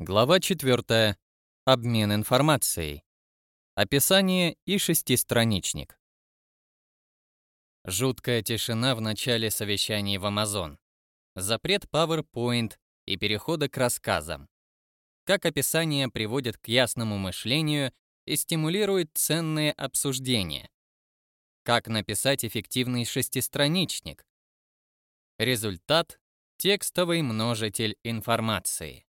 Глава 4. Обмен информацией. Описание и шестистраничник. Жуткая тишина в начале совещаний в Amazon. Запрет PowerPoint и перехода к рассказам. Как описание приводит к ясному мышлению и стимулирует ценные обсуждения. Как написать эффективный шестистраничник. Результат — текстовый множитель информации.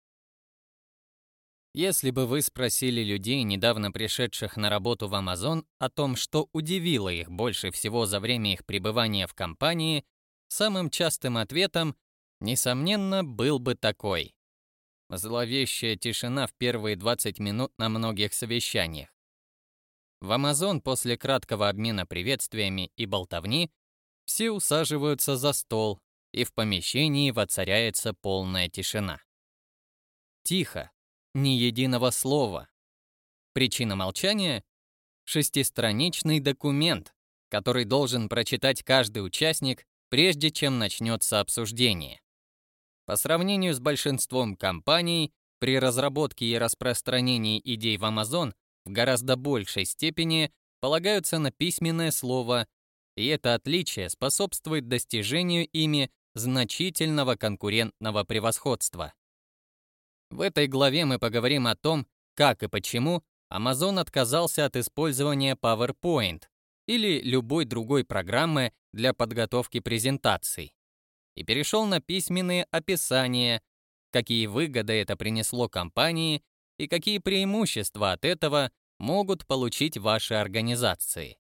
Если бы вы спросили людей, недавно пришедших на работу в Amazon, о том, что удивило их больше всего за время их пребывания в компании, самым частым ответом, несомненно, был бы такой. Зловещая тишина в первые 20 минут на многих совещаниях. В Amazon после краткого обмена приветствиями и болтовни все усаживаются за стол, и в помещении воцаряется полная тишина. Тихо, ни единого слова. Причина молчания — шестистраничный документ, который должен прочитать каждый участник, прежде чем начнется обсуждение. По сравнению с большинством компаний, при разработке и распространении идей в Amazon в гораздо большей степени полагаются на письменное слово, и это отличие способствует достижению ими значительного конкурентного превосходства. В этой главе мы поговорим о том, как и почему Amazon отказался от использования PowerPoint или любой другой программы для подготовки презентаций и перешел на письменные описания, какие выгоды это принесло компании и какие преимущества от этого могут получить ваши организации.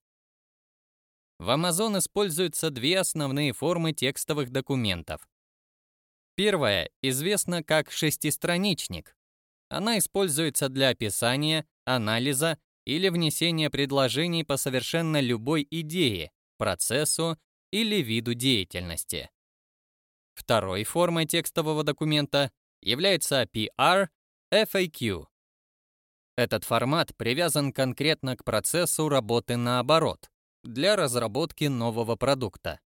В Amazon используются две основные формы текстовых документов Первая известна как шестистраничник. Она используется для описания, анализа или внесения предложений по совершенно любой идее, процессу или виду деятельности. Второй формой текстового документа является PR FAQ. Этот формат привязан конкретно к процессу работы наоборот для разработки нового продукта.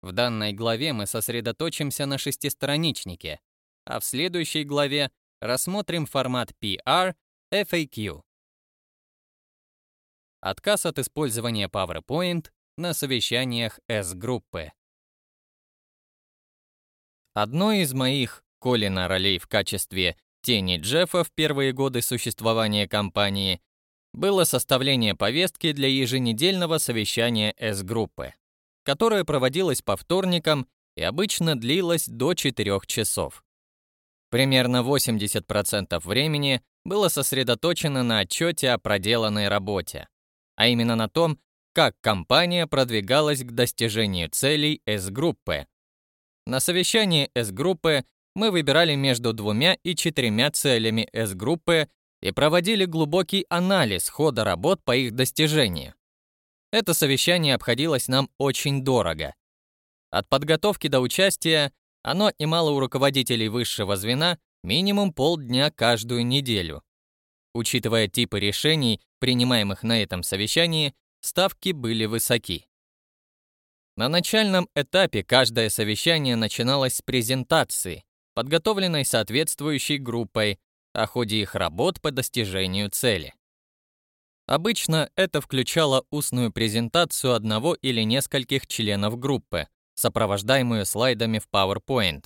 В данной главе мы сосредоточимся на шестистраничнике, а в следующей главе рассмотрим формат PR FAQ. Отказ от использования PowerPoint на совещаниях S-группы. Одной из моих Колина ролей в качестве тени Джеффа в первые годы существования компании было составление повестки для еженедельного совещания S-группы которая проводилась по вторникам и обычно длилась до 4 часов. Примерно 80% времени было сосредоточено на отчете о проделанной работе, а именно на том, как компания продвигалась к достижению целей S-группы. На совещании S-группы мы выбирали между двумя и четырьмя целями S-группы и проводили глубокий анализ хода работ по их достижению. Это совещание обходилось нам очень дорого. От подготовки до участия оно отнимало у руководителей высшего звена минимум полдня каждую неделю. Учитывая типы решений, принимаемых на этом совещании, ставки были высоки. На начальном этапе каждое совещание начиналось с презентации, подготовленной соответствующей группой, о ходе их работ по достижению цели. Обычно это включало устную презентацию одного или нескольких членов группы, сопровождаемую слайдами в PowerPoint.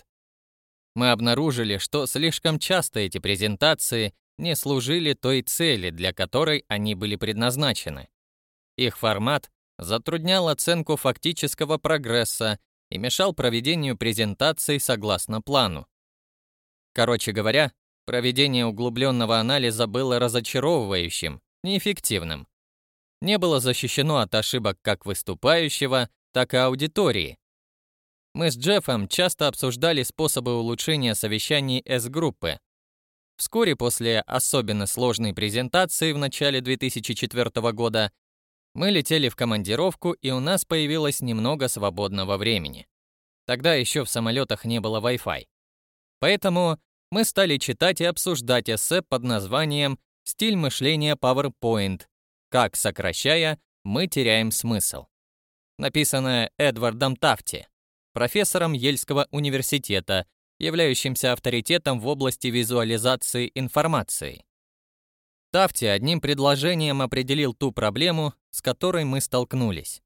Мы обнаружили, что слишком часто эти презентации не служили той цели, для которой они были предназначены. Их формат затруднял оценку фактического прогресса и мешал проведению презентаций согласно плану. Короче говоря, проведение углубленного анализа было разочаровывающим, неэффективным. Не было защищено от ошибок как выступающего, так и аудитории. Мы с Джеффом часто обсуждали способы улучшения совещаний S-группы. Вскоре после особенно сложной презентации в начале 2004 года мы летели в командировку, и у нас появилось немного свободного времени. Тогда еще в самолетах не было Wi-Fi. Поэтому мы стали читать и обсуждать эссе под названием Стиль мышления PowerPoint. Как сокращая, мы теряем смысл. Написанное Эдвардом Тафти, профессором Ельского университета являющимся авторитетом в области визуализации информации. Тафти одним предложением определил ту проблему, с которой мы столкнулись.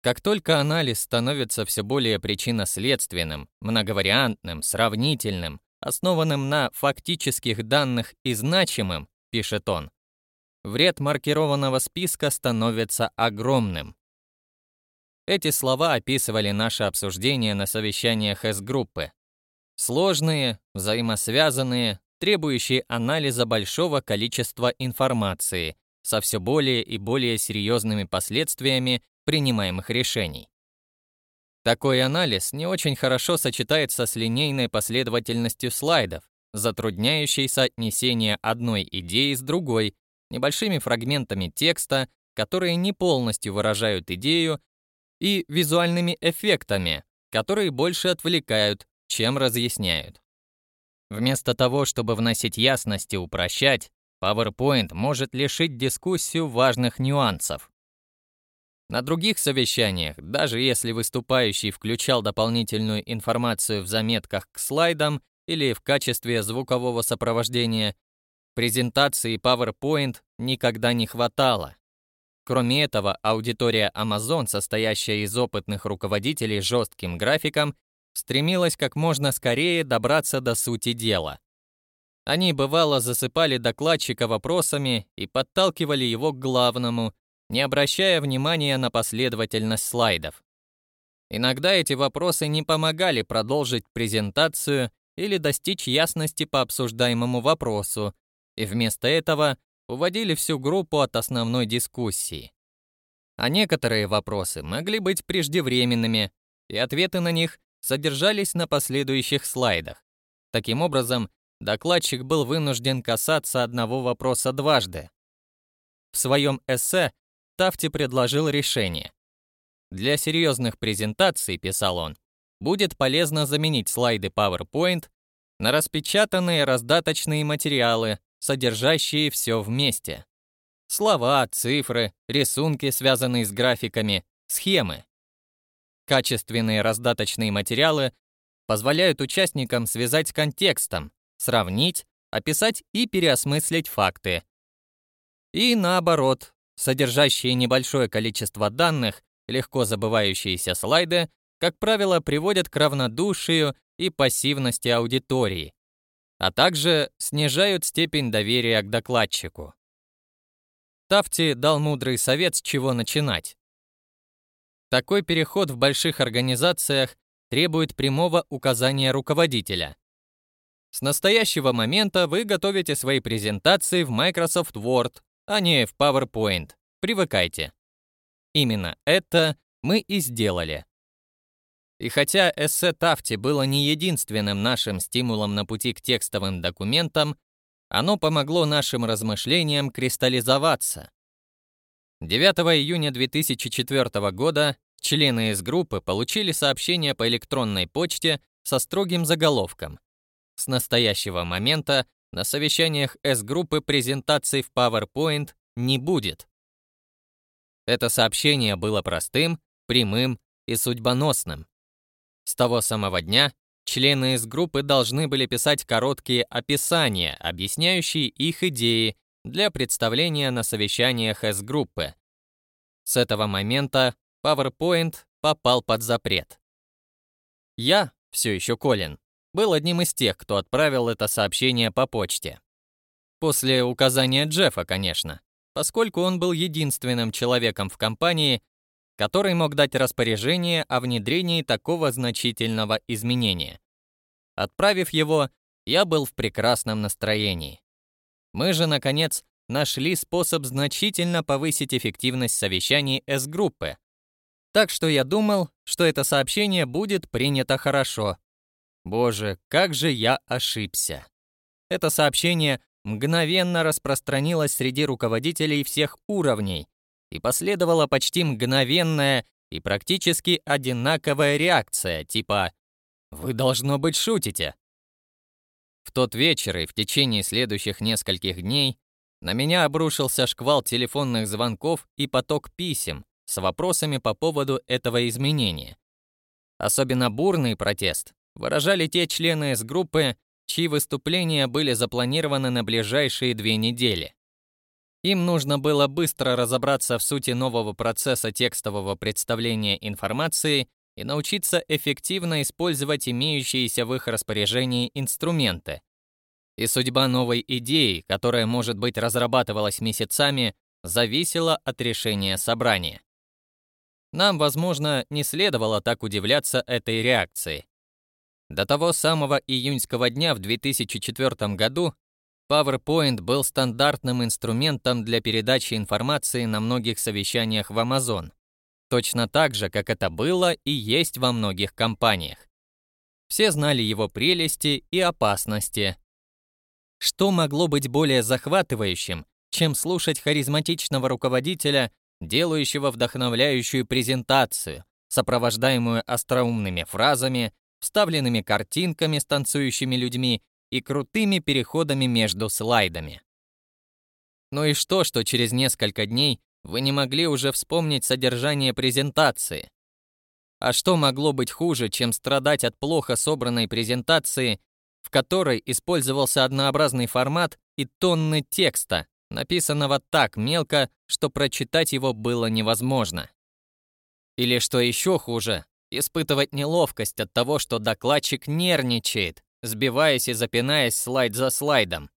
Как только анализ становится все более причинно-следственным, многовариантным, сравнительным, основанным на фактических данных и значимым, пишет он, вред маркированного списка становится огромным. Эти слова описывали наше обсуждение на совещаниях С-группы. Сложные, взаимосвязанные, требующие анализа большого количества информации со все более и более серьезными последствиями принимаемых решений. Такой анализ не очень хорошо сочетается с линейной последовательностью слайдов, затрудняющей соотнесение одной идеи с другой, небольшими фрагментами текста, которые не полностью выражают идею, и визуальными эффектами, которые больше отвлекают, чем разъясняют. Вместо того, чтобы вносить ясность и упрощать, PowerPoint может лишить дискуссию важных нюансов. На других совещаниях, даже если выступающий включал дополнительную информацию в заметках к слайдам или в качестве звукового сопровождения, презентации PowerPoint никогда не хватало. Кроме этого, аудитория Amazon, состоящая из опытных руководителей с жестким графиком, стремилась как можно скорее добраться до сути дела. Они бывало засыпали докладчика вопросами и подталкивали его к главному, не обращая внимания на последовательность слайдов. Иногда эти вопросы не помогали продолжить презентацию или достичь ясности по обсуждаемому вопросу, и вместо этого уводили всю группу от основной дискуссии. А некоторые вопросы могли быть преждевременными, и ответы на них содержались на последующих слайдах. Таким образом, докладчик был вынужден касаться одного вопроса дважды. В своем эссе Тафти предложил решение. Для серьезных презентаций, писал он, будет полезно заменить слайды PowerPoint на распечатанные раздаточные материалы, содержащие все вместе. Слова, цифры, рисунки, связанные с графиками, схемы. Качественные раздаточные материалы позволяют участникам связать с контекстом, сравнить, описать и переосмыслить факты. И наоборот, Содержащие небольшое количество данных, легко забывающиеся слайды, как правило, приводят к равнодушию и пассивности аудитории, а также снижают степень доверия к докладчику. Тафти дал мудрый совет, с чего начинать. Такой переход в больших организациях требует прямого указания руководителя. С настоящего момента вы готовите свои презентации в Microsoft Word, а не в PowerPoint. Привыкайте. Именно это мы и сделали. И хотя эссе Тафти было не единственным нашим стимулом на пути к текстовым документам, оно помогло нашим размышлениям кристаллизоваться. 9 июня 2004 года члены из группы получили сообщение по электронной почте со строгим заголовком. С настоящего момента на совещаниях S-группы презентаций в PowerPoint не будет. Это сообщение было простым, прямым и судьбоносным. С того самого дня члены из группы должны были писать короткие описания, объясняющие их идеи для представления на совещаниях S-группы. С этого момента PowerPoint попал под запрет. Я, все еще Колин, был одним из тех, кто отправил это сообщение по почте. После указания Джеффа, конечно, поскольку он был единственным человеком в компании, который мог дать распоряжение о внедрении такого значительного изменения. Отправив его, я был в прекрасном настроении. Мы же, наконец, нашли способ значительно повысить эффективность совещаний С-группы. Так что я думал, что это сообщение будет принято хорошо, Боже, как же я ошибся. Это сообщение мгновенно распространилось среди руководителей всех уровней, и последовала почти мгновенная и практически одинаковая реакция, типа «Вы, должно быть, шутите». В тот вечер и в течение следующих нескольких дней на меня обрушился шквал телефонных звонков и поток писем с вопросами по поводу этого изменения. Особенно бурный протест выражали те члены с группы, чьи выступления были запланированы на ближайшие две недели. Им нужно было быстро разобраться в сути нового процесса текстового представления информации и научиться эффективно использовать имеющиеся в их распоряжении инструменты. И судьба новой идеи, которая, может быть, разрабатывалась месяцами, зависела от решения собрания. Нам, возможно, не следовало так удивляться этой реакции. До того самого июньского дня в 2004 году PowerPoint был стандартным инструментом для передачи информации на многих совещаниях в Amazon, точно так же, как это было и есть во многих компаниях. Все знали его прелести и опасности. Что могло быть более захватывающим, чем слушать харизматичного руководителя, делающего вдохновляющую презентацию, сопровождаемую остроумными фразами, вставленными картинками с танцующими людьми и крутыми переходами между слайдами. Ну и что, что через несколько дней вы не могли уже вспомнить содержание презентации? А что могло быть хуже, чем страдать от плохо собранной презентации, в которой использовался однообразный формат и тонны текста, написанного так мелко, что прочитать его было невозможно? Или что еще хуже, испытывать неловкость от того, что докладчик нервничает, сбиваясь и запинаясь слайд за слайдом.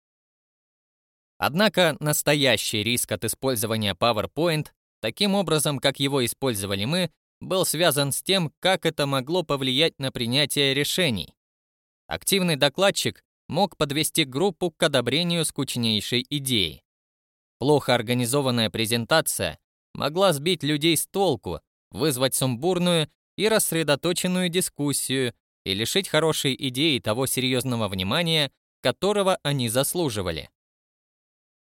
Однако настоящий риск от использования PowerPoint, таким образом, как его использовали мы, был связан с тем, как это могло повлиять на принятие решений. Активный докладчик мог подвести группу к одобрению скучнейшей идеи. Плохо организованная презентация могла сбить людей с толку, вызвать сумбурную и рассредоточенную дискуссию и лишить хорошей идеи того серьезного внимания, которого они заслуживали.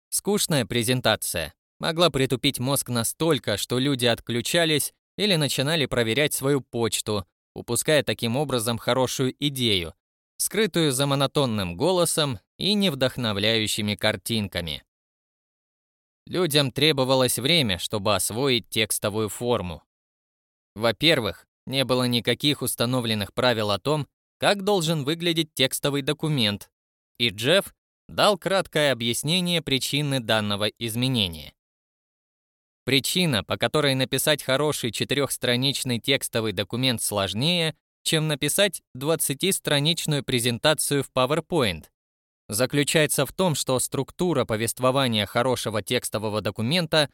Скучная презентация могла притупить мозг настолько, что люди отключались или начинали проверять свою почту, упуская таким образом хорошую идею, скрытую за монотонным голосом и невдохновляющими картинками. Людям требовалось время, чтобы освоить текстовую форму. Во-первых, не было никаких установленных правил о том, как должен выглядеть текстовый документ, и Джефф дал краткое объяснение причины данного изменения. Причина, по которой написать хороший четырехстраничный текстовый документ сложнее, чем написать 20-страничную презентацию в PowerPoint, заключается в том, что структура повествования хорошего текстового документа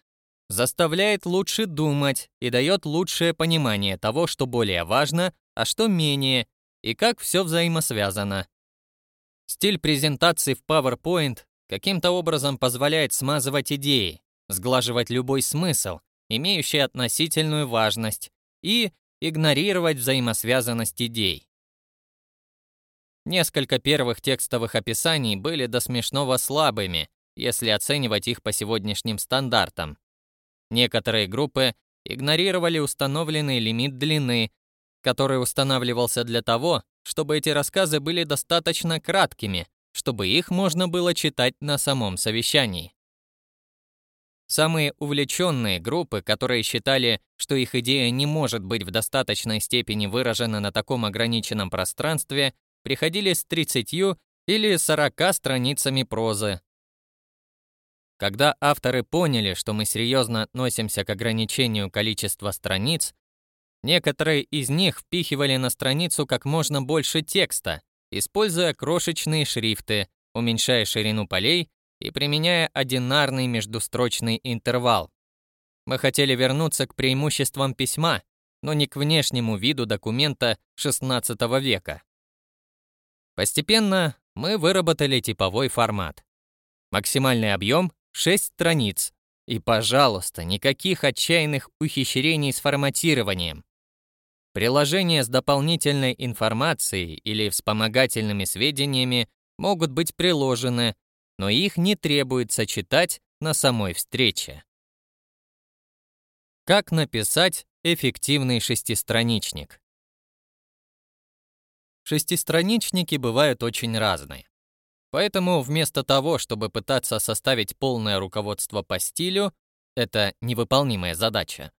заставляет лучше думать и дает лучшее понимание того, что более важно, а что менее, и как все взаимосвязано. Стиль презентации в PowerPoint каким-то образом позволяет смазывать идеи, сглаживать любой смысл, имеющий относительную важность, и игнорировать взаимосвязанность идей. Несколько первых текстовых описаний были до смешного слабыми, если оценивать их по сегодняшним стандартам. Некоторые группы игнорировали установленный лимит длины, который устанавливался для того, чтобы эти рассказы были достаточно краткими, чтобы их можно было читать на самом совещании. Самые увлеченные группы, которые считали, что их идея не может быть в достаточной степени выражена на таком ограниченном пространстве, приходили с 30 или 40 страницами прозы, когда авторы поняли, что мы серьезно относимся к ограничению количества страниц, некоторые из них впихивали на страницу как можно больше текста, используя крошечные шрифты, уменьшая ширину полей и применяя одинарный междустрочный интервал. Мы хотели вернуться к преимуществам письма, но не к внешнему виду документа XVI века. Постепенно мы выработали типовой формат. Максимальный объем 6 страниц. И, пожалуйста, никаких отчаянных ухищрений с форматированием. Приложения с дополнительной информацией или вспомогательными сведениями могут быть приложены, но их не требуется читать на самой встрече. Как написать эффективный шестистраничник? Шестистраничники бывают очень разные. Поэтому вместо того, чтобы пытаться составить полное руководство по стилю, это невыполнимая задача,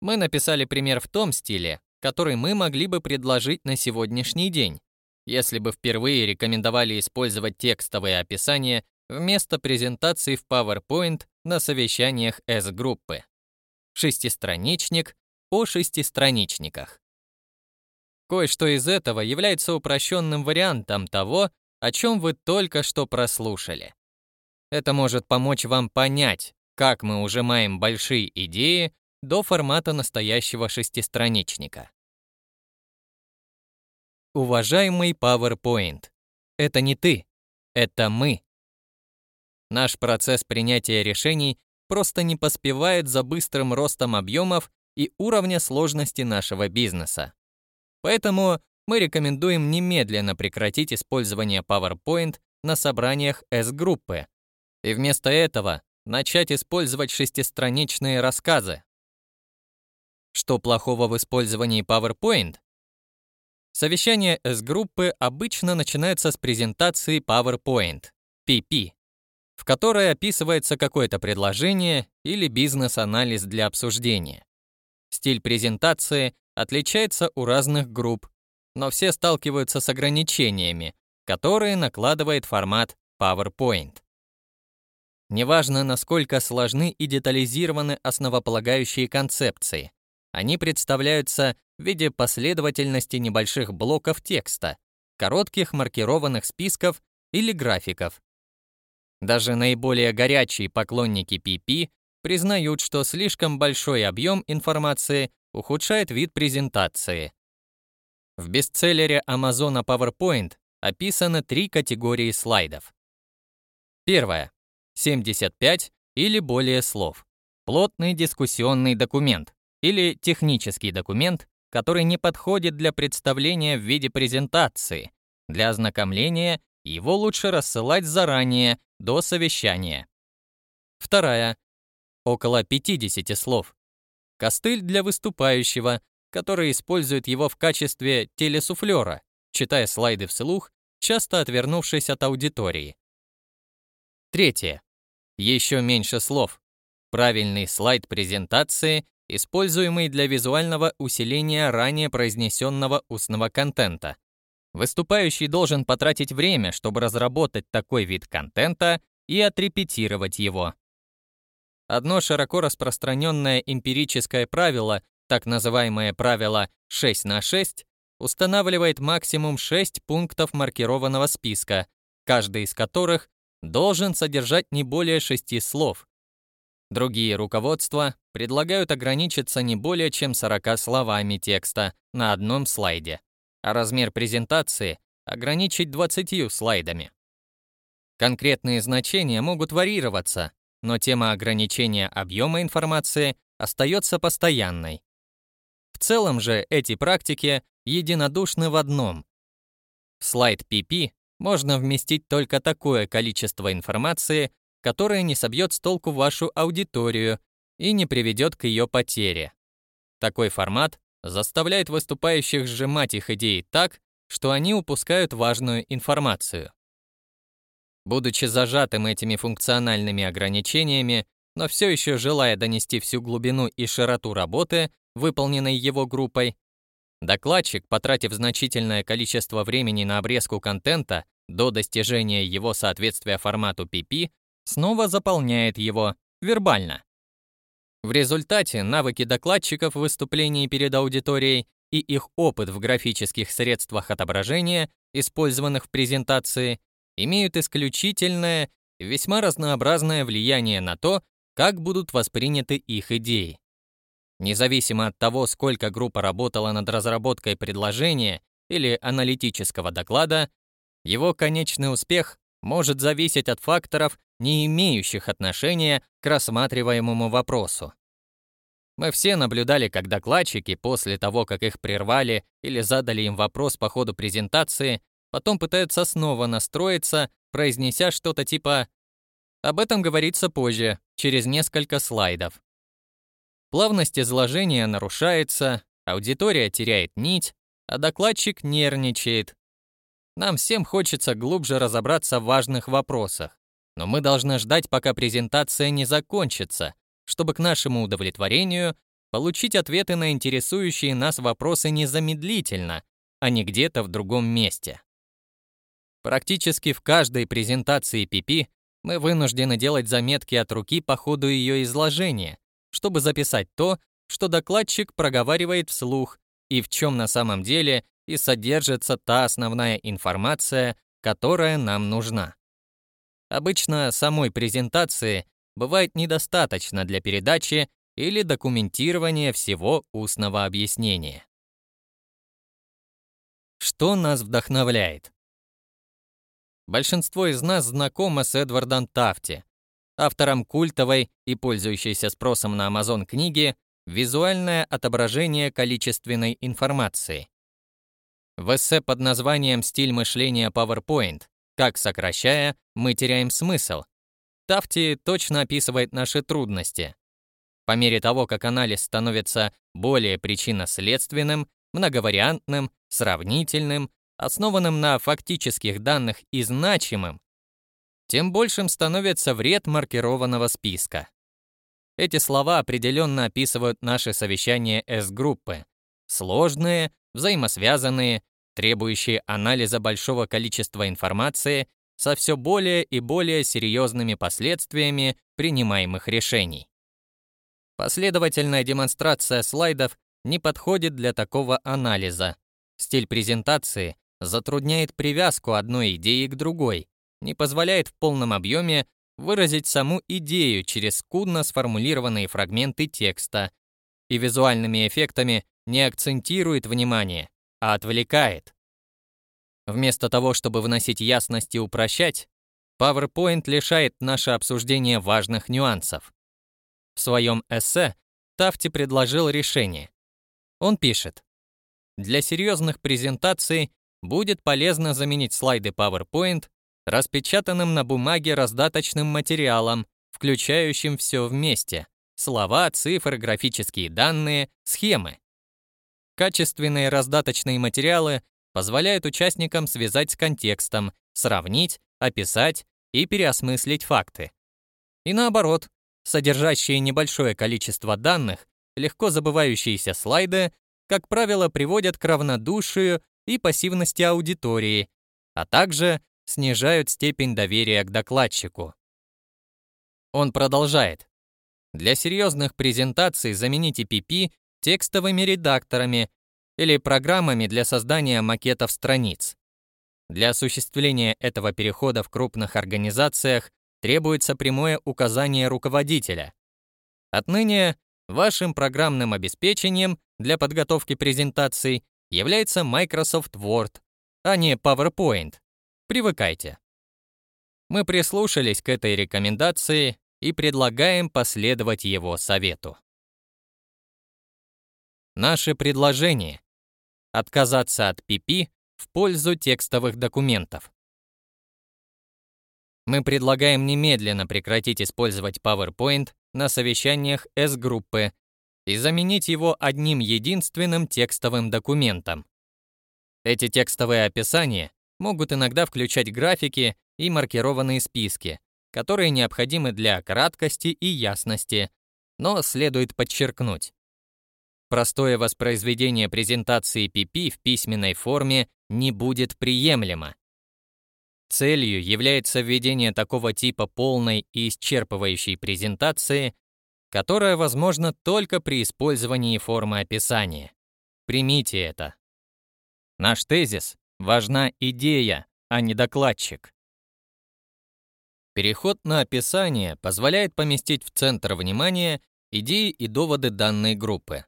мы написали пример в том стиле, который мы могли бы предложить на сегодняшний день, если бы впервые рекомендовали использовать текстовые описания вместо презентации в PowerPoint на совещаниях S-группы. Шестистраничник о шестистраничниках. Кое-что из этого является упрощенным вариантом того, о чем вы только что прослушали. Это может помочь вам понять, как мы ужимаем большие идеи до формата настоящего шестистраничника. Уважаемый PowerPoint, это не ты, это мы. Наш процесс принятия решений просто не поспевает за быстрым ростом объемов и уровня сложности нашего бизнеса. Поэтому мы рекомендуем немедленно прекратить использование PowerPoint на собраниях S-группы и вместо этого начать использовать шестистраничные рассказы. Что плохого в использовании PowerPoint? Совещание S-группы обычно начинается с презентации PowerPoint, PP, в которой описывается какое-то предложение или бизнес-анализ для обсуждения. Стиль презентации отличается у разных групп, но все сталкиваются с ограничениями, которые накладывает формат PowerPoint. Неважно, насколько сложны и детализированы основополагающие концепции, они представляются в виде последовательности небольших блоков текста, коротких маркированных списков или графиков. Даже наиболее горячие поклонники PP признают, что слишком большой объем информации ухудшает вид презентации. В бестселлере Amazon PowerPoint описаны три категории слайдов. Первая 75 или более слов. Плотный дискуссионный документ или технический документ, который не подходит для представления в виде презентации. Для ознакомления его лучше рассылать заранее, до совещания. Вторая около 50 слов. Костыль для выступающего, который использует его в качестве телесуфлера, читая слайды вслух, часто отвернувшись от аудитории. Третье. Еще меньше слов. Правильный слайд презентации, используемый для визуального усиления ранее произнесенного устного контента. Выступающий должен потратить время, чтобы разработать такой вид контента и отрепетировать его. Одно широко распространенное эмпирическое правило, так называемое правило 6 на 6, устанавливает максимум 6 пунктов маркированного списка, каждый из которых должен содержать не более 6 слов. Другие руководства предлагают ограничиться не более чем 40 словами текста на одном слайде, а размер презентации ограничить 20 слайдами. Конкретные значения могут варьироваться, но тема ограничения объема информации остается постоянной. В целом же эти практики единодушны в одном. В слайд PP можно вместить только такое количество информации, которое не собьет с толку вашу аудиторию и не приведет к ее потере. Такой формат заставляет выступающих сжимать их идеи так, что они упускают важную информацию. Будучи зажатым этими функциональными ограничениями, но все еще желая донести всю глубину и широту работы, выполненной его группой, докладчик, потратив значительное количество времени на обрезку контента до достижения его соответствия формату PP, снова заполняет его вербально. В результате навыки докладчиков в выступлении перед аудиторией и их опыт в графических средствах отображения, использованных в презентации, имеют исключительное весьма разнообразное влияние на то, как будут восприняты их идеи. Независимо от того, сколько группа работала над разработкой предложения или аналитического доклада, его конечный успех может зависеть от факторов, не имеющих отношения к рассматриваемому вопросу. Мы все наблюдали, как докладчики после того, как их прервали или задали им вопрос по ходу презентации, Потом пытаются снова настроиться, произнеся что-то типа «Об этом говорится позже, через несколько слайдов». Плавность изложения нарушается, аудитория теряет нить, а докладчик нервничает. Нам всем хочется глубже разобраться в важных вопросах, но мы должны ждать, пока презентация не закончится, чтобы к нашему удовлетворению получить ответы на интересующие нас вопросы незамедлительно, а не где-то в другом месте. Практически в каждой презентации PP мы вынуждены делать заметки от руки по ходу ее изложения, чтобы записать то, что докладчик проговаривает вслух и в чем на самом деле и содержится та основная информация, которая нам нужна. Обычно самой презентации бывает недостаточно для передачи или документирования всего устного объяснения. Что нас вдохновляет? Большинство из нас знакомо с Эдвардом Тафти, автором культовой и пользующейся спросом на Amazon книги «Визуальное отображение количественной информации». В эссе под названием «Стиль мышления PowerPoint. Как сокращая, мы теряем смысл», Тафти точно описывает наши трудности. По мере того, как анализ становится более причинно-следственным, многовариантным, сравнительным, основанным на фактических данных и значимым, тем большим становится вред маркированного списка. Эти слова определенно описывают наши совещания S-группы. Сложные, взаимосвязанные, требующие анализа большого количества информации со все более и более серьезными последствиями принимаемых решений. Последовательная демонстрация слайдов не подходит для такого анализа. Стиль презентации затрудняет привязку одной идеи к другой, не позволяет в полном объеме выразить саму идею через скудно сформулированные фрагменты текста и визуальными эффектами не акцентирует внимание, а отвлекает. Вместо того, чтобы вносить ясность и упрощать, PowerPoint лишает наше обсуждение важных нюансов. В своем эссе Тафти предложил решение. Он пишет, «Для серьезных презентаций будет полезно заменить слайды PowerPoint распечатанным на бумаге раздаточным материалом, включающим все вместе — слова, цифры, графические данные, схемы. Качественные раздаточные материалы позвляют участникам связать с контекстом, сравнить, описать и переосмыслить факты. И наоборот, содержащие небольшое количество данных, легко забывающиеся слайды, как правило, приводят к равнодушию и пассивности аудитории, а также снижают степень доверия к докладчику. Он продолжает. Для серьезных презентаций замените PP текстовыми редакторами или программами для создания макетов страниц. Для осуществления этого перехода в крупных организациях требуется прямое указание руководителя. Отныне вашим программным обеспечением для подготовки презентаций является Microsoft Word, а не PowerPoint. Привыкайте. Мы прислушались к этой рекомендации и предлагаем последовать его совету. Наше предложение — отказаться от PP в пользу текстовых документов. Мы предлагаем немедленно прекратить использовать PowerPoint на совещаниях S-группы и заменить его одним единственным текстовым документом. Эти текстовые описания могут иногда включать графики и маркированные списки, которые необходимы для краткости и ясности, но следует подчеркнуть, Простое воспроизведение презентации PP в письменной форме не будет приемлемо. Целью является введение такого типа полной и исчерпывающей презентации, которая возможна только при использовании формы описания. Примите это. Наш тезис — важна идея, а не докладчик. Переход на описание позволяет поместить в центр внимания идеи и доводы данной группы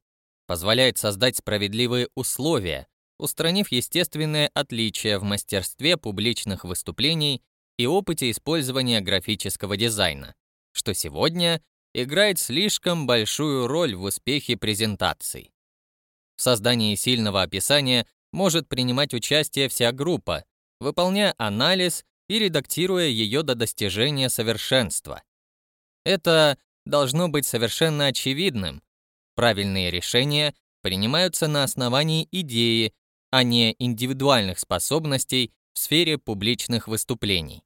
позволяет создать справедливые условия, устранив естественные отличия в мастерстве публичных выступлений и опыте использования графического дизайна, что сегодня играет слишком большую роль в успехе презентаций. В создании сильного описания может принимать участие вся группа, выполняя анализ и редактируя ее до достижения совершенства. Это должно быть совершенно очевидным, Правильные решения принимаются на основании идеи, а не индивидуальных способностей в сфере публичных выступлений.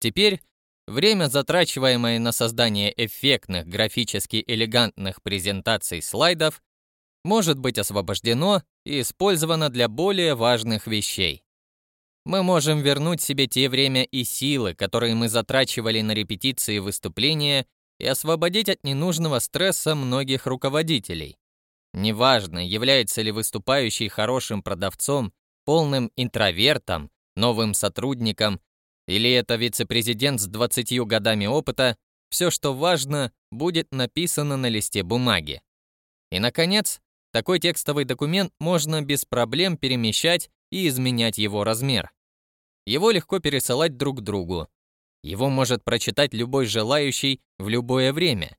Теперь время, затрачиваемое на создание эффектных, графически элегантных презентаций слайдов, может быть освобождено и использовано для более важных вещей. Мы можем вернуть себе те время и силы, которые мы затрачивали на репетиции выступления, и освободить от ненужного стресса многих руководителей. Неважно, является ли выступающий хорошим продавцом, полным интровертом, новым сотрудником, или это вице-президент с 20 годами опыта, все, что важно, будет написано на листе бумаги. И, наконец, такой текстовый документ можно без проблем перемещать и изменять его размер. Его легко пересылать друг другу. Его может прочитать любой желающий в любое время.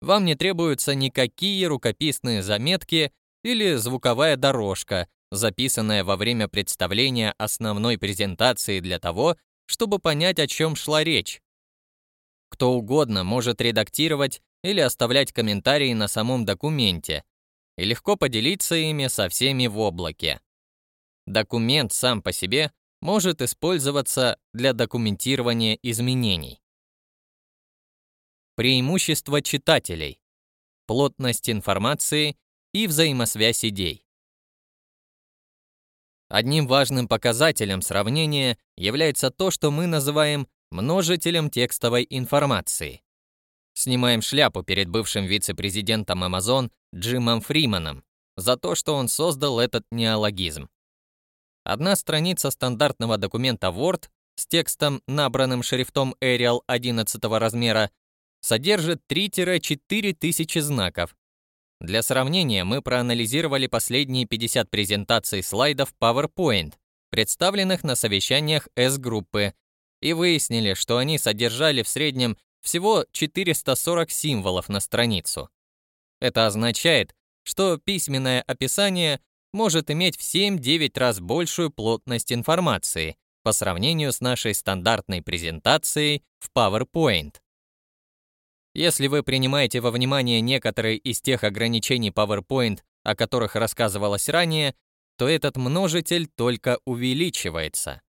Вам не требуются никакие рукописные заметки или звуковая дорожка, записанная во время представления основной презентации для того, чтобы понять, о чем шла речь. Кто угодно может редактировать или оставлять комментарии на самом документе и легко поделиться ими со всеми в облаке. Документ сам по себе может использоваться для документирования изменений. Преимущества читателей, плотность информации и взаимосвязь идей. Одним важным показателем сравнения является то, что мы называем множителем текстовой информации. Снимаем шляпу перед бывшим вице-президентом Amazon Джимом Фриманом за то, что он создал этот неологизм. Одна страница стандартного документа Word с текстом, набранным шрифтом Arial 11 размера, содержит 3-4 тысячи знаков. Для сравнения мы проанализировали последние 50 презентаций слайдов PowerPoint, представленных на совещаниях S-группы, и выяснили, что они содержали в среднем всего 440 символов на страницу. Это означает, что письменное описание может иметь в 7-9 раз большую плотность информации по сравнению с нашей стандартной презентацией в PowerPoint. Если вы принимаете во внимание некоторые из тех ограничений PowerPoint, о которых рассказывалось ранее, то этот множитель только увеличивается.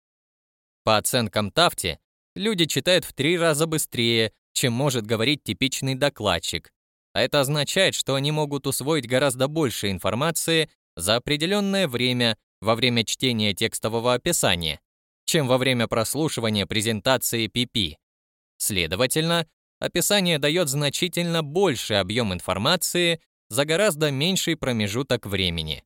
По оценкам Тафти, люди читают в три раза быстрее, чем может говорить типичный докладчик. А это означает, что они могут усвоить гораздо больше информации за определенное время во время чтения текстового описания, чем во время прослушивания презентации PP. Следовательно, описание дает значительно больший объем информации за гораздо меньший промежуток времени.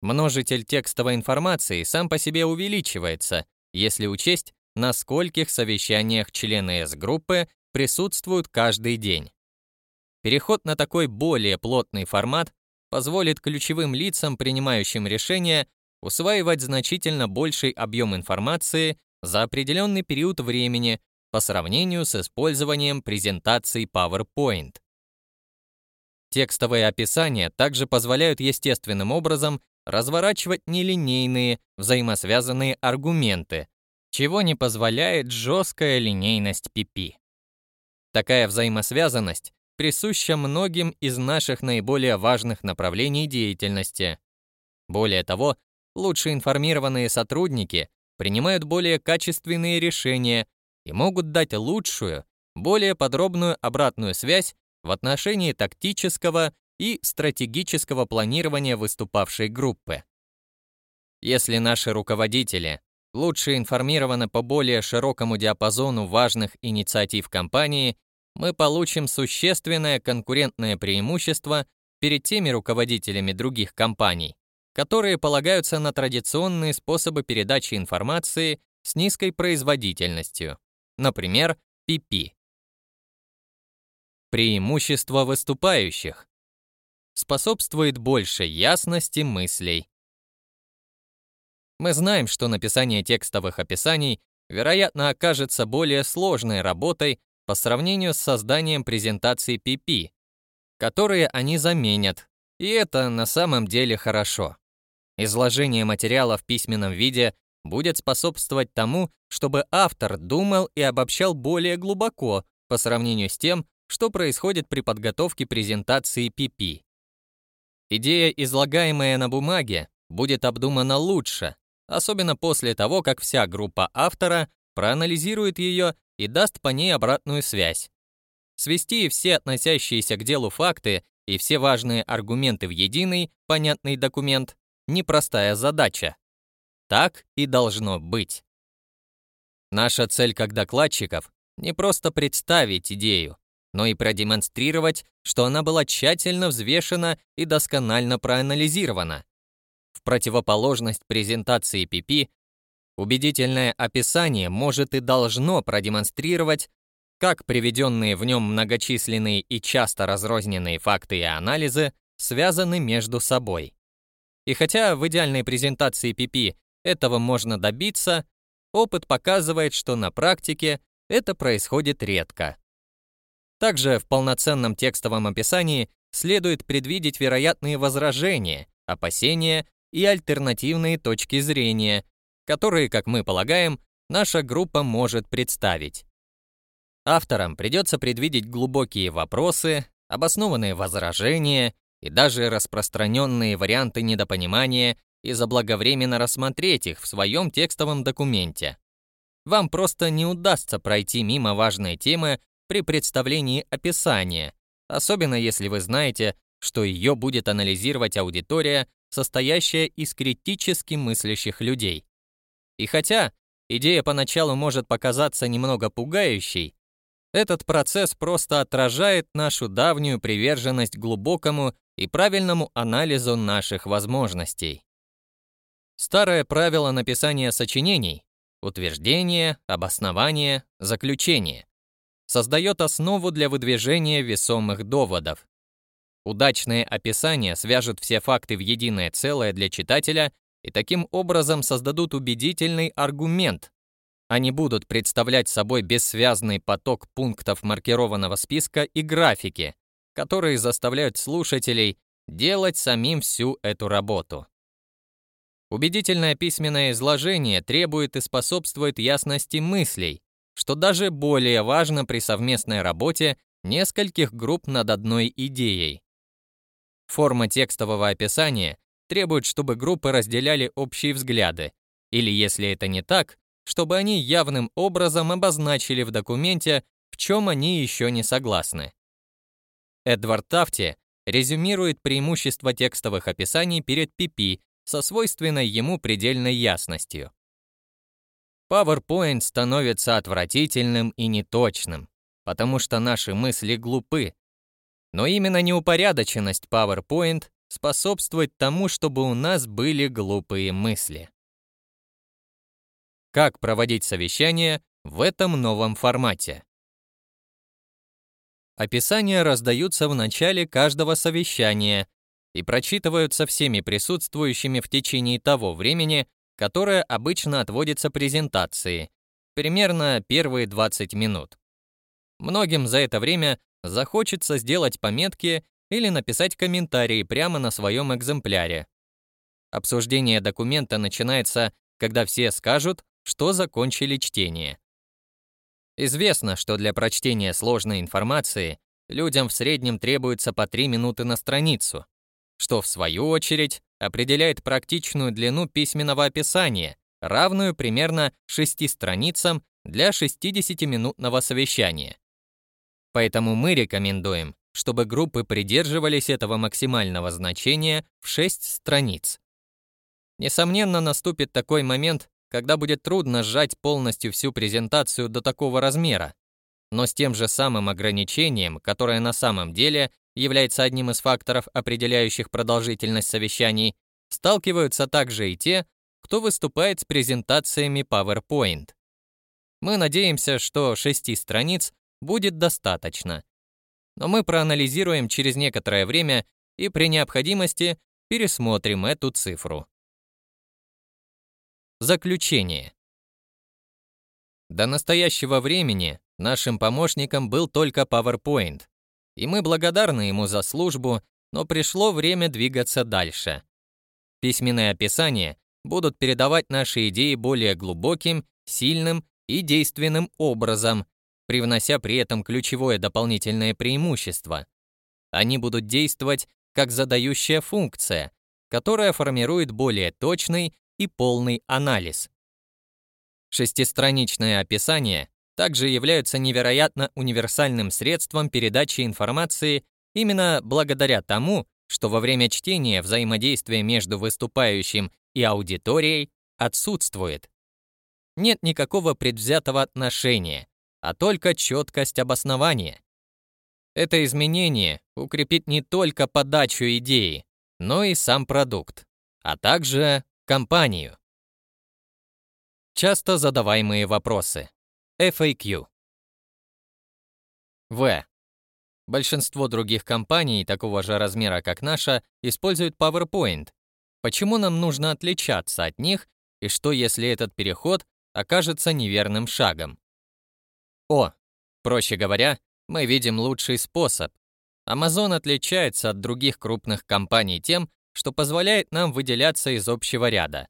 Множитель текстовой информации сам по себе увеличивается, если учесть, на скольких совещаниях члены С-группы присутствуют каждый день. Переход на такой более плотный формат позволит ключевым лицам, принимающим решения, усваивать значительно больший объем информации за определенный период времени по сравнению с использованием презентаций PowerPoint. Текстовые описания также позволяют естественным образом разворачивать нелинейные, взаимосвязанные аргументы, чего не позволяет жесткая линейность PP. Такая взаимосвязанность присуща многим из наших наиболее важных направлений деятельности. Более того, лучше информированные сотрудники принимают более качественные решения и могут дать лучшую, более подробную обратную связь в отношении тактического и стратегического планирования выступавшей группы. Если наши руководители лучше информированы по более широкому диапазону важных инициатив компании мы получим существенное конкурентное преимущество перед теми руководителями других компаний, которые полагаются на традиционные способы передачи информации с низкой производительностью, например, PP. Преимущество выступающих способствует большей ясности мыслей. Мы знаем, что написание текстовых описаний, вероятно, окажется более сложной работой по сравнению с созданием презентаций PP, которые они заменят, и это на самом деле хорошо. Изложение материала в письменном виде будет способствовать тому, чтобы автор думал и обобщал более глубоко по сравнению с тем, что происходит при подготовке презентации PP. Идея, излагаемая на бумаге, будет обдумана лучше, особенно после того, как вся группа автора проанализирует ее и даст по ней обратную связь. Свести все относящиеся к делу факты и все важные аргументы в единый, понятный документ – непростая задача. Так и должно быть. Наша цель как докладчиков – не просто представить идею, но и продемонстрировать, что она была тщательно взвешена и досконально проанализирована. Противоположность презентации PP, убедительное описание может и должно продемонстрировать, как приведенные в нем многочисленные и часто разрозненные факты и анализы связаны между собой. И хотя в идеальной презентации PP этого можно добиться, опыт показывает, что на практике это происходит редко. Также в полноценном текстовом описании следует предвидеть вероятные возражения, опасения и альтернативные точки зрения, которые, как мы полагаем, наша группа может представить. Авторам придется предвидеть глубокие вопросы, обоснованные возражения и даже распространенные варианты недопонимания и заблаговременно рассмотреть их в своем текстовом документе. Вам просто не удастся пройти мимо важной темы при представлении описания, особенно если вы знаете, что ее будет анализировать аудитория, состоящая из критически мыслящих людей. И хотя идея поначалу может показаться немного пугающей, этот процесс просто отражает нашу давнюю приверженность глубокому и правильному анализу наших возможностей. Старое правило написания сочинений — утверждение, обоснование, заключение создает основу для выдвижения весомых доводов. Удачные описания свяжут все факты в единое целое для читателя и таким образом создадут убедительный аргумент. Они будут представлять собой бессвязный поток пунктов маркированного списка и графики, которые заставляют слушателей делать самим всю эту работу. Убедительное письменное изложение требует и способствует ясности мыслей, что даже более важно при совместной работе нескольких групп над одной идеей. Форма текстового описания требует, чтобы группы разделяли общие взгляды, или если это не так, чтобы они явным образом обозначили в документе, в чем они еще не согласны. Эдвард Тафти резюмирует преимущества текстовых описаний перед PP со свойственной ему предельной ясностью. PowerPoint становится отвратительным и неточным, потому что наши мысли глупы. Но именно неупорядоченность PowerPoint способствует тому, чтобы у нас были глупые мысли. Как проводить совещание в этом новом формате? Описания раздаются в начале каждого совещания и прочитываются всеми присутствующими в течение того времени, которое обычно отводится презентации, примерно первые 20 минут. Многим за это время захочется сделать пометки или написать комментарии прямо на своем экземпляре. Обсуждение документа начинается, когда все скажут, что закончили чтение. Известно, что для прочтения сложной информации людям в среднем требуется по 3 минуты на страницу, что в свою очередь определяет практичную длину письменного описания, равную примерно 6 страницам для 60-минутного совещания. Поэтому мы рекомендуем, чтобы группы придерживались этого максимального значения в 6 страниц. Несомненно, наступит такой момент, когда будет трудно сжать полностью всю презентацию до такого размера, но с тем же самым ограничением, которое на самом деле является одним из факторов, определяющих продолжительность совещаний, сталкиваются также и те, кто выступает с презентациями PowerPoint. Мы надеемся, что шести страниц будет достаточно. Но мы проанализируем через некоторое время и при необходимости пересмотрим эту цифру. Заключение. До настоящего времени нашим помощником был только PowerPoint, и мы благодарны ему за службу, но пришло время двигаться дальше. Письменные описания будут передавать наши идеи более глубоким, сильным и действенным образом, привнося при этом ключевое дополнительное преимущество. Они будут действовать как задающая функция, которая формирует более точный и полный анализ. Шестистраничное описание также являются невероятно универсальным средством передачи информации именно благодаря тому, что во время чтения взаимодействие между выступающим и аудиторией отсутствует. Нет никакого предвзятого отношения, а только четкость обоснования. Это изменение укрепит не только подачу идеи, но и сам продукт, а также компанию. Часто задаваемые вопросы. FAQ. В. Большинство других компаний такого же размера, как наша, используют PowerPoint. Почему нам нужно отличаться от них, и что, если этот переход окажется неверным шагом? О. Проще говоря, мы видим лучший способ. Amazon отличается от других крупных компаний тем, что позволяет нам выделяться из общего ряда.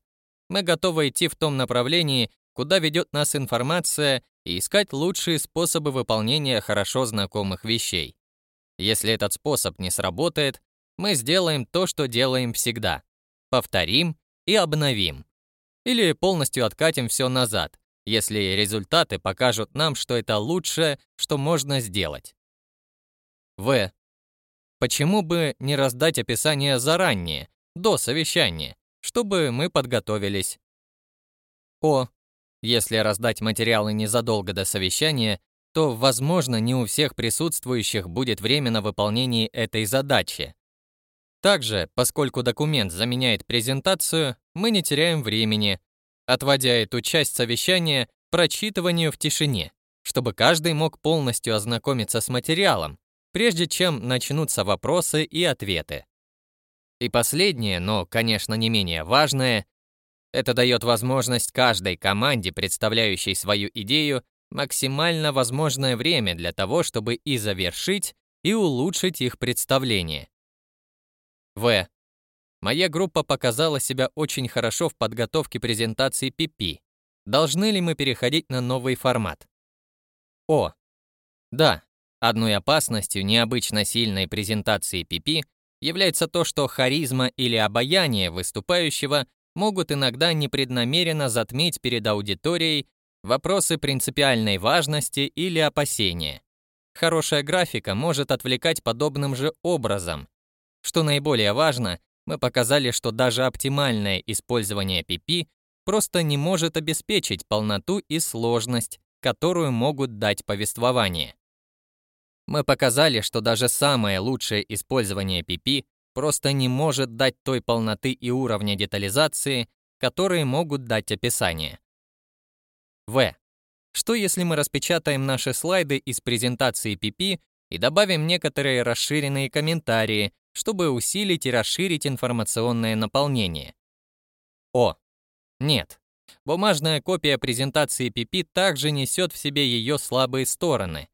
Мы готовы идти в том направлении, куда ведет нас информация, и искать лучшие способы выполнения хорошо знакомых вещей. Если этот способ не сработает, мы сделаем то, что делаем всегда. Повторим и обновим. Или полностью откатим все назад, если результаты покажут нам, что это лучшее, что можно сделать. В. Почему бы не раздать описание заранее, до совещания, чтобы мы подготовились? О. Если раздать материалы незадолго до совещания, то, возможно, не у всех присутствующих будет время на выполнение этой задачи. Также, поскольку документ заменяет презентацию, мы не теряем времени, отводя эту часть совещания прочитыванию в тишине, чтобы каждый мог полностью ознакомиться с материалом, прежде чем начнутся вопросы и ответы. И последнее, но, конечно, не менее важное, это дает возможность каждой команде, представляющей свою идею, максимально возможное время для того, чтобы и завершить, и улучшить их представление. В. Моя группа показала себя очень хорошо в подготовке презентации PP. Должны ли мы переходить на новый формат? О. Да. Одной опасностью необычно сильной презентации PP является то, что харизма или обаяние выступающего могут иногда непреднамеренно затмить перед аудиторией вопросы принципиальной важности или опасения. Хорошая графика может отвлекать подобным же образом. Что наиболее важно, мы показали, что даже оптимальное использование PP просто не может обеспечить полноту и сложность, которую могут дать повествования. Мы показали, что даже самое лучшее использование PP просто не может дать той полноты и уровня детализации, которые могут дать описание. В. Что если мы распечатаем наши слайды из презентации PP и добавим некоторые расширенные комментарии, чтобы усилить и расширить информационное наполнение? О. Нет. Бумажная копия презентации PP также несет в себе ее слабые стороны,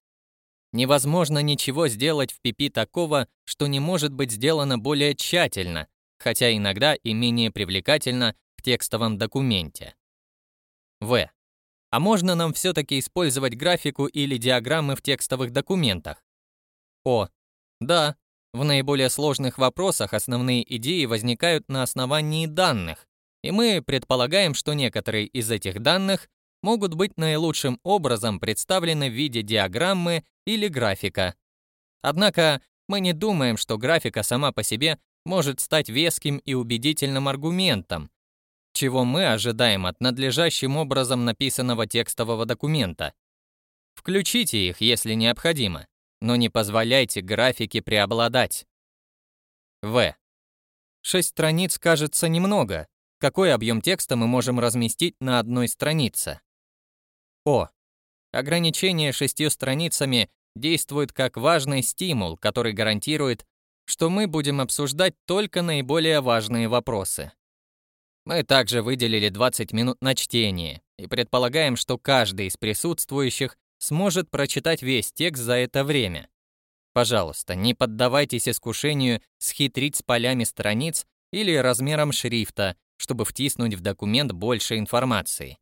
Невозможно ничего сделать в PP такого, что не может быть сделано более тщательно, хотя иногда и менее привлекательно в текстовом документе. В. А можно нам все-таки использовать графику или диаграммы в текстовых документах? О. Да. В наиболее сложных вопросах основные идеи возникают на основании данных, и мы предполагаем, что некоторые из этих данных могут быть наилучшим образом представлены в виде диаграммы или графика. Однако мы не думаем, что графика сама по себе может стать веским и убедительным аргументом, чего мы ожидаем от надлежащим образом написанного текстового документа. Включите их, если необходимо, но не позволяйте графике преобладать. В. Шесть страниц кажется немного. Какой объем текста мы можем разместить на одной странице? О. Ограничение шестью страницами действует как важный стимул, который гарантирует, что мы будем обсуждать только наиболее важные вопросы. Мы также выделили 20 минут на чтение и предполагаем, что каждый из присутствующих сможет прочитать весь текст за это время. Пожалуйста, не поддавайтесь искушению схитрить с полями страниц или размером шрифта, чтобы втиснуть в документ больше информации.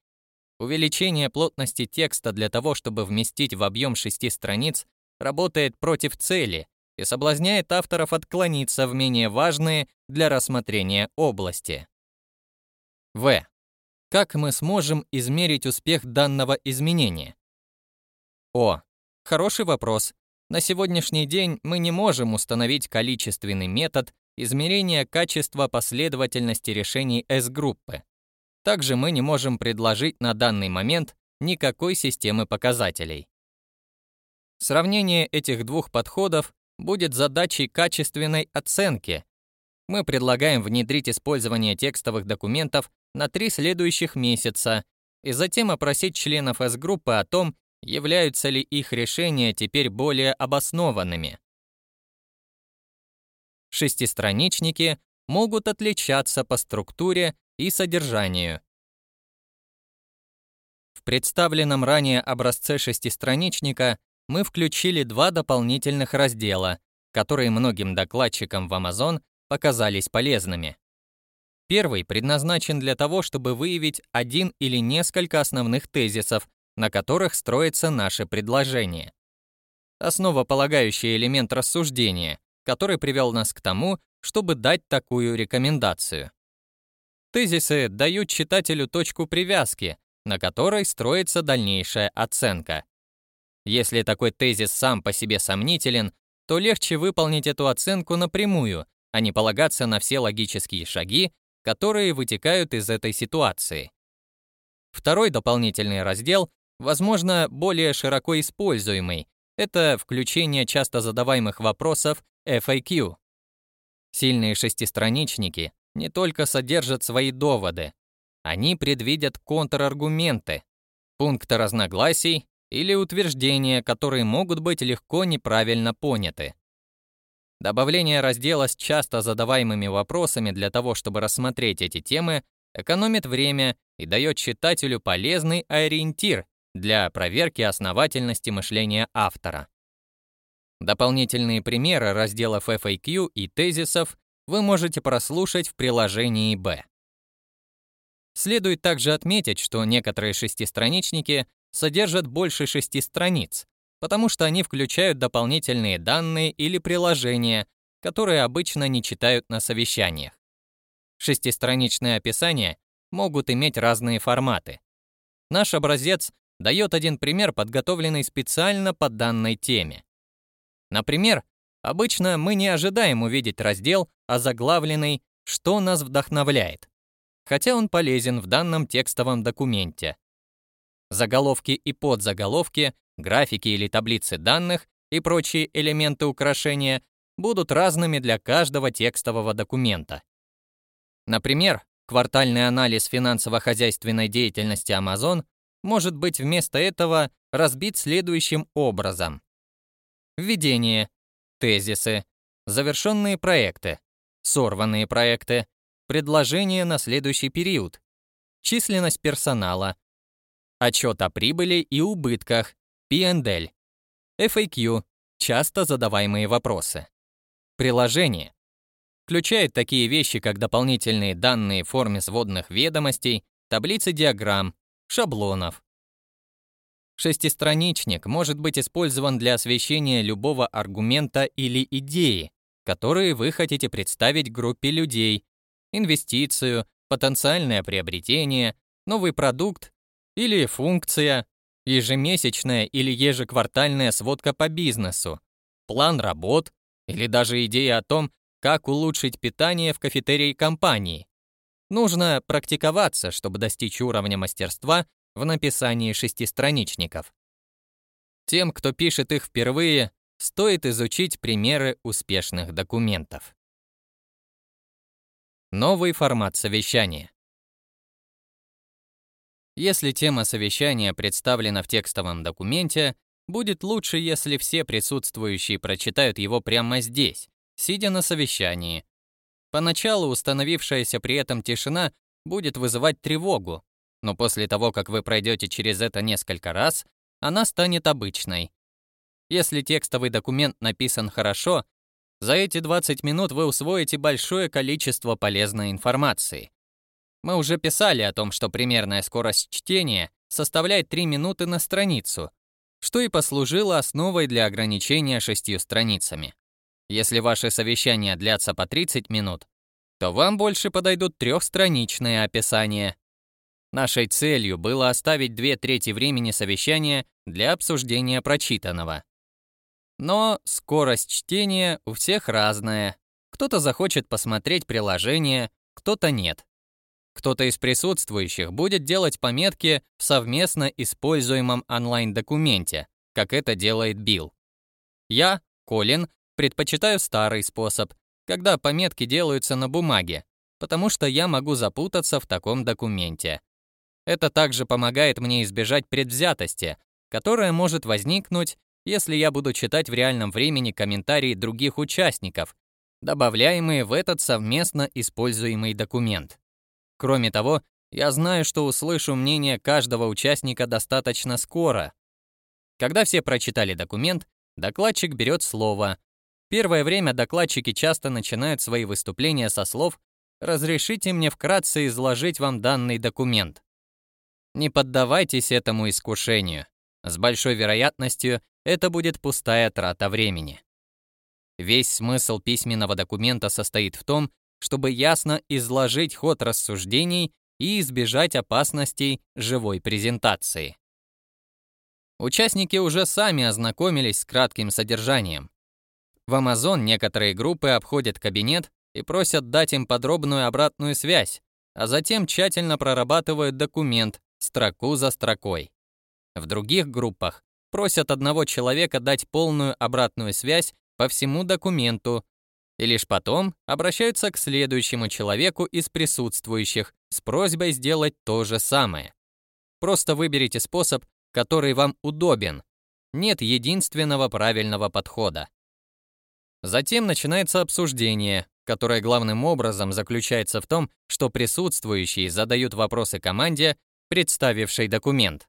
Увеличение плотности текста для того, чтобы вместить в объем шести страниц, работает против цели и соблазняет авторов отклониться в менее важные для рассмотрения области. В. Как мы сможем измерить успех данного изменения? О, хороший вопрос. На сегодняшний день мы не можем установить количественный метод измерения качества последовательности решений S-группы. Также мы не можем предложить на данный момент никакой системы показателей. Сравнение этих двух подходов будет задачей качественной оценки. Мы предлагаем внедрить использование текстовых документов на три следующих месяца и затем опросить членов S-группы о том, являются ли их решения теперь более обоснованными. Шестистраничники могут отличаться по структуре и содержанию. В представленном ранее образце шестистраничника мы включили два дополнительных раздела, которые многим докладчикам в Amazon показались полезными. Первый предназначен для того, чтобы выявить один или несколько основных тезисов, на которых строится наше предложение. Основополагающий элемент рассуждения, который привел нас к тому, чтобы дать такую рекомендацию. Тезисы дают читателю точку привязки, на которой строится дальнейшая оценка. Если такой тезис сам по себе сомнителен, то легче выполнить эту оценку напрямую, а не полагаться на все логические шаги, которые вытекают из этой ситуации. Второй дополнительный раздел, возможно, более широко используемый, это включение часто задаваемых вопросов FAQ. Сильные шестистраничники не только содержат свои доводы, они предвидят контраргументы, пункты разногласий или утверждения, которые могут быть легко неправильно поняты. Добавление раздела с часто задаваемыми вопросами для того, чтобы рассмотреть эти темы, экономит время и дает читателю полезный ориентир для проверки основательности мышления автора. Дополнительные примеры разделов FAQ и тезисов вы можете прослушать в приложении Б. Следует также отметить, что некоторые шестистраничники содержат больше шести страниц, потому что они включают дополнительные данные или приложения, которые обычно не читают на совещаниях. Шестистраничные описания могут иметь разные форматы. Наш образец дает один пример, подготовленный специально по данной теме. Например, обычно мы не ожидаем увидеть раздел, озаглавленный «Что нас вдохновляет», хотя он полезен в данном текстовом документе. Заголовки и подзаголовки, графики или таблицы данных и прочие элементы украшения будут разными для каждого текстового документа. Например, квартальный анализ финансово-хозяйственной деятельности Amazon может быть вместо этого разбит следующим образом. Введение, тезисы, завершенные проекты, сорванные проекты, предложения на следующий период, численность персонала, отчет о прибыли и убытках, P&L, FAQ, часто задаваемые вопросы. Приложение. Включает такие вещи, как дополнительные данные в форме сводных ведомостей, таблицы диаграмм, шаблонов. Шестистраничник может быть использован для освещения любого аргумента или идеи, которые вы хотите представить группе людей, инвестицию, потенциальное приобретение, новый продукт или функция, ежемесячная или ежеквартальная сводка по бизнесу, план работ или даже идея о том, как улучшить питание в кафетерии компании. Нужно практиковаться, чтобы достичь уровня мастерства в написании шестистраничников. Тем, кто пишет их впервые, стоит изучить примеры успешных документов. Новый формат совещания. Если тема совещания представлена в текстовом документе, будет лучше, если все присутствующие прочитают его прямо здесь, сидя на совещании. Поначалу установившаяся при этом тишина будет вызывать тревогу, но после того, как вы пройдете через это несколько раз, она станет обычной. Если текстовый документ написан хорошо, за эти 20 минут вы усвоите большое количество полезной информации. Мы уже писали о том, что примерная скорость чтения составляет 3 минуты на страницу, что и послужило основой для ограничения шестью страницами. Если ваши совещания длятся по 30 минут, то вам больше подойдут трехстраничные описания. Нашей целью было оставить две трети времени совещания для обсуждения прочитанного. Но скорость чтения у всех разная. Кто-то захочет посмотреть приложение, кто-то нет. Кто-то из присутствующих будет делать пометки в совместно используемом онлайн-документе, как это делает Билл. Я, Колин, предпочитаю старый способ, когда пометки делаются на бумаге, потому что я могу запутаться в таком документе. Это также помогает мне избежать предвзятости, которая может возникнуть, если я буду читать в реальном времени комментарии других участников, добавляемые в этот совместно используемый документ. Кроме того, я знаю, что услышу мнение каждого участника достаточно скоро. Когда все прочитали документ, докладчик берет слово. Первое время докладчики часто начинают свои выступления со слов «Разрешите мне вкратце изложить вам данный документ». Не поддавайтесь этому искушению. С большой вероятностью это будет пустая трата времени. Весь смысл письменного документа состоит в том, чтобы ясно изложить ход рассуждений и избежать опасностей живой презентации. Участники уже сами ознакомились с кратким содержанием. В Amazon некоторые группы обходят кабинет и просят дать им подробную обратную связь, а затем тщательно прорабатывают документ, строку за строкой. В других группах просят одного человека дать полную обратную связь по всему документу, и лишь потом обращаются к следующему человеку из присутствующих с просьбой сделать то же самое. Просто выберите способ, который вам удобен. Нет единственного правильного подхода. Затем начинается обсуждение, которое главным образом заключается в том, что присутствующие задают вопросы команде представивший документ.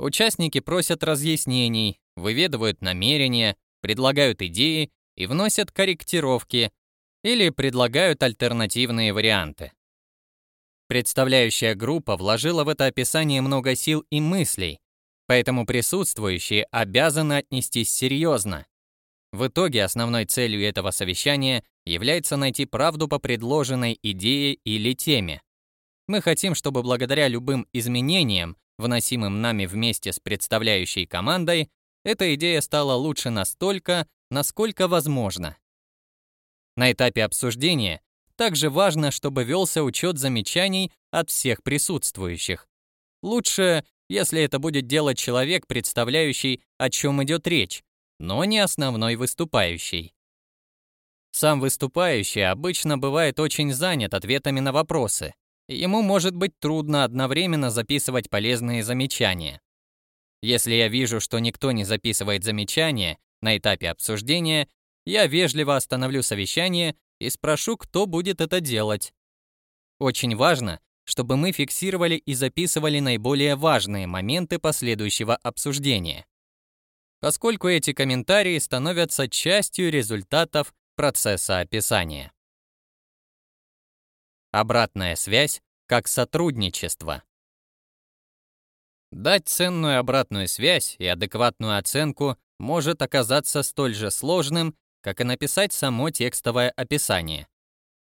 Участники просят разъяснений, выведывают намерения, предлагают идеи и вносят корректировки или предлагают альтернативные варианты. Представляющая группа вложила в это описание много сил и мыслей, поэтому присутствующие обязаны отнестись серьезно. В итоге основной целью этого совещания является найти правду по предложенной идее или теме. Мы хотим, чтобы благодаря любым изменениям, вносимым нами вместе с представляющей командой, эта идея стала лучше настолько, насколько возможно. На этапе обсуждения также важно, чтобы велся учет замечаний от всех присутствующих. Лучше, если это будет делать человек, представляющий, о чем идет речь, но не основной выступающий. Сам выступающий обычно бывает очень занят ответами на вопросы, ему может быть трудно одновременно записывать полезные замечания. Если я вижу, что никто не записывает замечания на этапе обсуждения, я вежливо остановлю совещание и спрошу, кто будет это делать. Очень важно, чтобы мы фиксировали и записывали наиболее важные моменты последующего обсуждения, поскольку эти комментарии становятся частью результатов процесса описания. Обратная связь как сотрудничество. Дать ценную обратную связь и адекватную оценку может оказаться столь же сложным, как и написать само текстовое описание.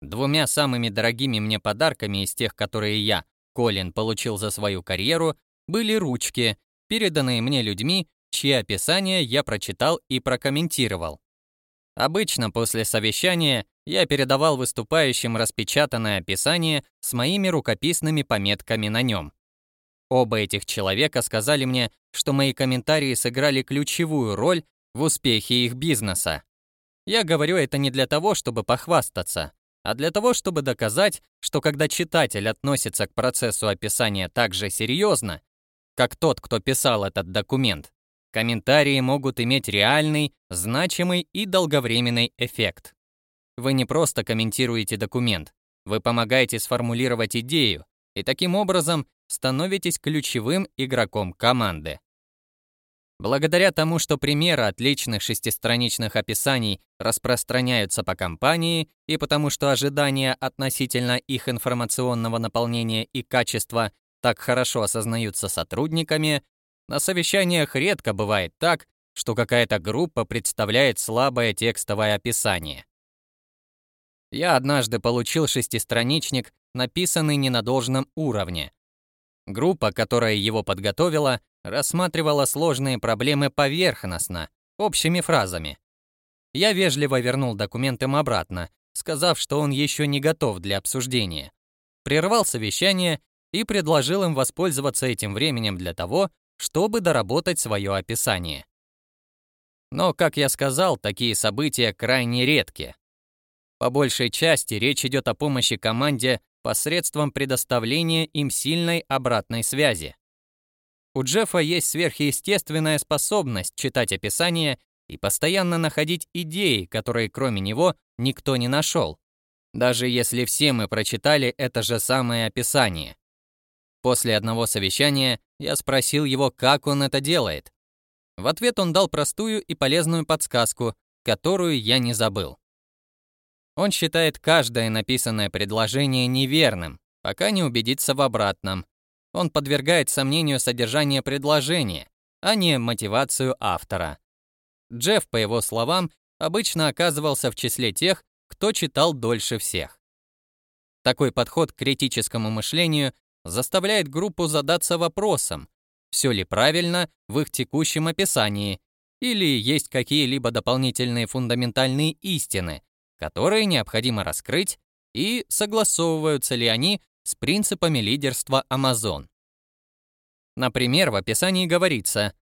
Двумя самыми дорогими мне подарками из тех, которые я, Колин, получил за свою карьеру, были ручки, переданные мне людьми, чьи описания я прочитал и прокомментировал. Обычно после совещания я передавал выступающим распечатанное описание с моими рукописными пометками на нем. Оба этих человека сказали мне, что мои комментарии сыграли ключевую роль в успехе их бизнеса. Я говорю это не для того, чтобы похвастаться, а для того, чтобы доказать, что когда читатель относится к процессу описания так же серьезно, как тот, кто писал этот документ, комментарии могут иметь реальный, значимый и долговременный эффект. Вы не просто комментируете документ, вы помогаете сформулировать идею и таким образом становитесь ключевым игроком команды. Благодаря тому, что примеры отличных шестистраничных описаний распространяются по компании и потому что ожидания относительно их информационного наполнения и качества так хорошо осознаются сотрудниками, на совещаниях редко бывает так, что какая-то группа представляет слабое текстовое описание. Я однажды получил шестистраничник, написанный не на должном уровне, Группа, которая его подготовила, рассматривала сложные проблемы поверхностно, общими фразами. Я вежливо вернул документ им обратно, сказав, что он еще не готов для обсуждения. Прервал совещание и предложил им воспользоваться этим временем для того, чтобы доработать свое описание. Но, как я сказал, такие события крайне редки. По большей части речь идет о помощи команде посредством предоставления им сильной обратной связи. У Джеффа есть сверхъестественная способность читать описание и постоянно находить идеи, которые кроме него никто не нашел, даже если все мы прочитали это же самое описание. После одного совещания я спросил его, как он это делает. В ответ он дал простую и полезную подсказку, которую я не забыл. Он считает каждое написанное предложение неверным, пока не убедится в обратном. Он подвергает сомнению содержание предложения, а не мотивацию автора. Джефф, по его словам, обычно оказывался в числе тех, кто читал дольше всех. Такой подход к критическому мышлению заставляет группу задаться вопросом, все ли правильно в их текущем описании, или есть какие-либо дополнительные фундаментальные истины, которые необходимо раскрыть, и согласовываются ли они с принципами лидерства Amazon. Например, в описании говорится,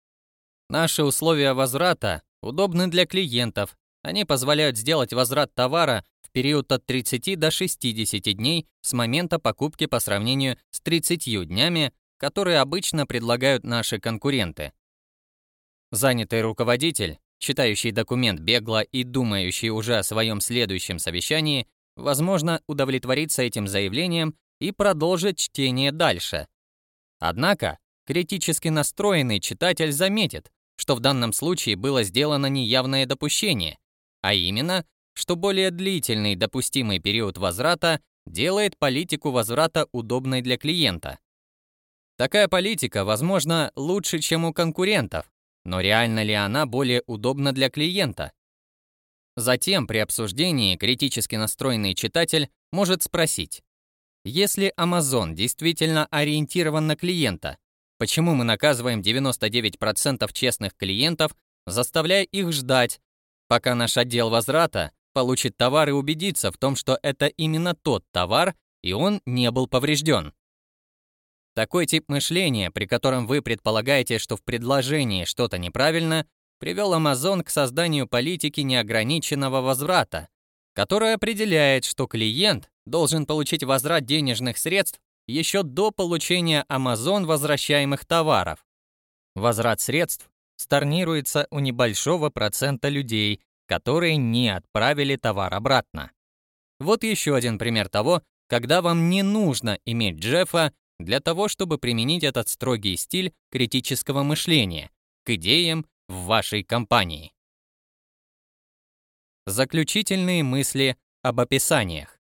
«Наши условия возврата удобны для клиентов, они позволяют сделать возврат товара в период от 30 до 60 дней с момента покупки по сравнению с 30 днями, которые обычно предлагают наши конкуренты. Занятый руководитель, читающий документ бегло и думающий уже о своем следующем совещании, возможно, удовлетворится этим заявлением и продолжит чтение дальше. Однако, критически настроенный читатель заметит, что в данном случае было сделано неявное допущение, а именно, что более длительный допустимый период возврата делает политику возврата удобной для клиента. Такая политика, возможно, лучше, чем у конкурентов, но реально ли она более удобна для клиента? Затем при обсуждении критически настроенный читатель может спросить, если Amazon действительно ориентирован на клиента, почему мы наказываем 99% честных клиентов, заставляя их ждать, пока наш отдел возврата получит товар и убедится в том, что это именно тот товар, и он не был поврежден. Такой тип мышления, при котором вы предполагаете, что в предложении что-то неправильно, привел Amazon к созданию политики неограниченного возврата, которая определяет, что клиент должен получить возврат денежных средств еще до получения Amazon возвращаемых товаров. Возврат средств storнируется у небольшого процента людей, которые не отправили товар обратно. Вот еще один пример того, когда вам не нужно иметь Джеффа для того, чтобы применить этот строгий стиль критического мышления к идеям в вашей компании. Заключительные мысли об описаниях.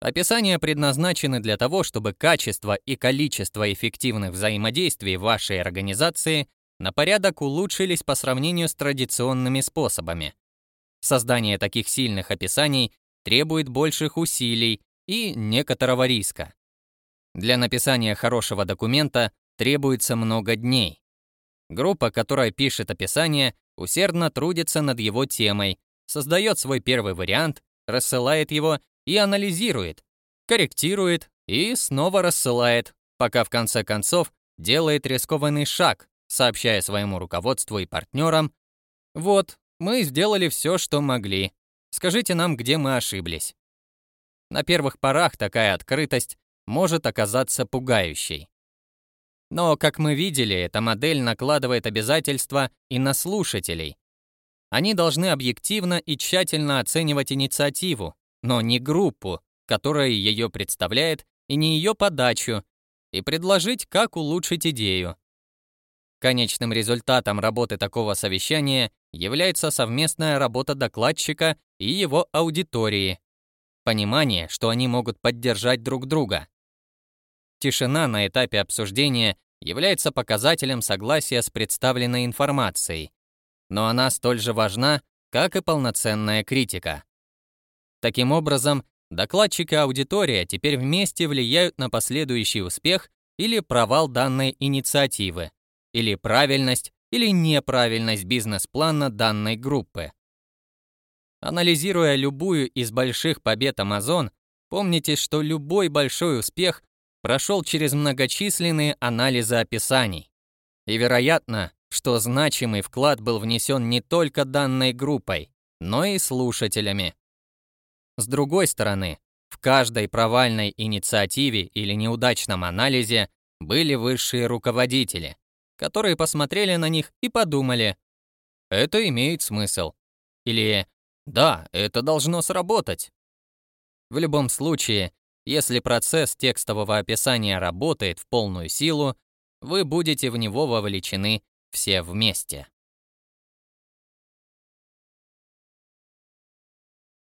Описания предназначены для того, чтобы качество и количество эффективных взаимодействий вашей организации на порядок улучшились по сравнению с традиционными способами. Создание таких сильных описаний требует больших усилий и некоторого риска. Для написания хорошего документа требуется много дней. Группа, которая пишет описание, усердно трудится над его темой, создает свой первый вариант, рассылает его и анализирует, корректирует и снова рассылает, пока в конце концов делает рискованный шаг, сообщая своему руководству и партнерам, «Вот, мы сделали все, что могли. Скажите нам, где мы ошиблись». На первых порах такая открытость может оказаться пугающей. Но, как мы видели, эта модель накладывает обязательства и на слушателей. Они должны объективно и тщательно оценивать инициативу, но не группу, которая ее представляет, и не ее подачу, и предложить, как улучшить идею. Конечным результатом работы такого совещания является совместная работа докладчика и его аудитории. Понимание, что они могут поддержать друг друга. Тишина на этапе обсуждения является показателем согласия с представленной информацией, но она столь же важна, как и полноценная критика. Таким образом, Докладчик и аудитория теперь вместе влияют на последующий успех или провал данной инициативы, или правильность или неправильность бизнес-плана данной группы. Анализируя любую из больших побед Amazon, помните, что любой большой успех прошел через многочисленные анализы описаний. И вероятно, что значимый вклад был внесен не только данной группой, но и слушателями. С другой стороны, в каждой провальной инициативе или неудачном анализе были высшие руководители, которые посмотрели на них и подумали, это имеет смысл. Или да, это должно сработать. В любом случае, если процесс текстового описания работает в полную силу, вы будете в него вовлечены все вместе.